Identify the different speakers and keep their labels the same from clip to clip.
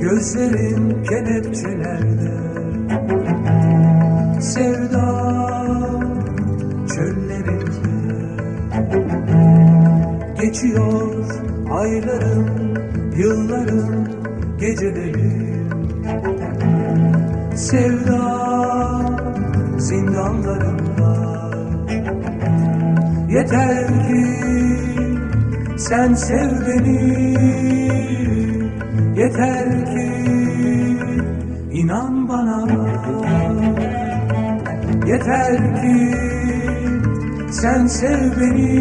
Speaker 1: Gözlerin kelepçelerde. Sevda çöllerinde. Geçiyor aylarım, yıllarım, gecelerim Sevda zindanlarında Yeter ki sen sev beni Yeter ki inan bana. Yeter ki sen sev beni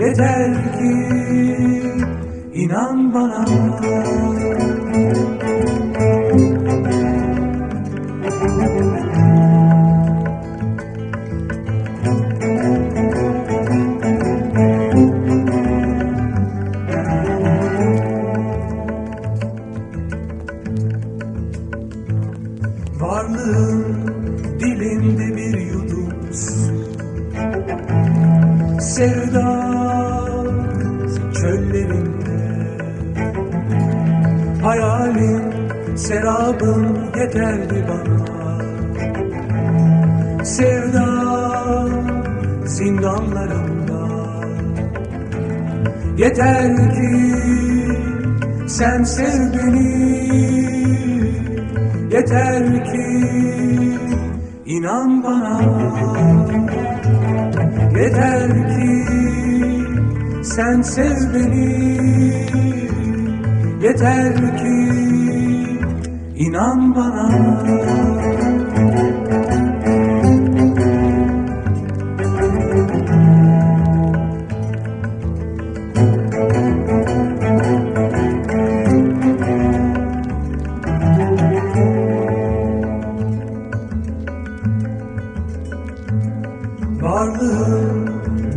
Speaker 1: Yeter ki inan bana Varlığın dilinde bir yudum. Sevda çöllerinde Hayalin, serabın yeterdi bana. Sevda zindanlarında Yeter ki sen sev beni Yeter ki inan bana. Yeter ki sen sev beni. Yeter ki inan bana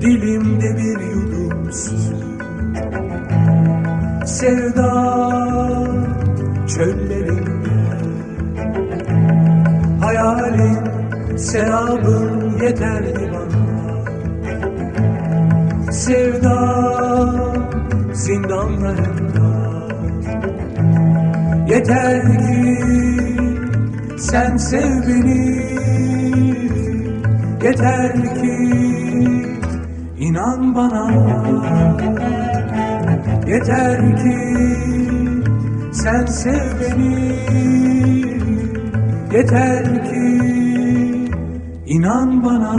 Speaker 1: dilimde bir yudum su Sevda çöllerinde Hayalin, serabın yeterli bana. Sevda zindanlarında Yeter ki sen sev beni Yeter ki inan bana. Yeter ki sen sev beni. Yeter ki inan bana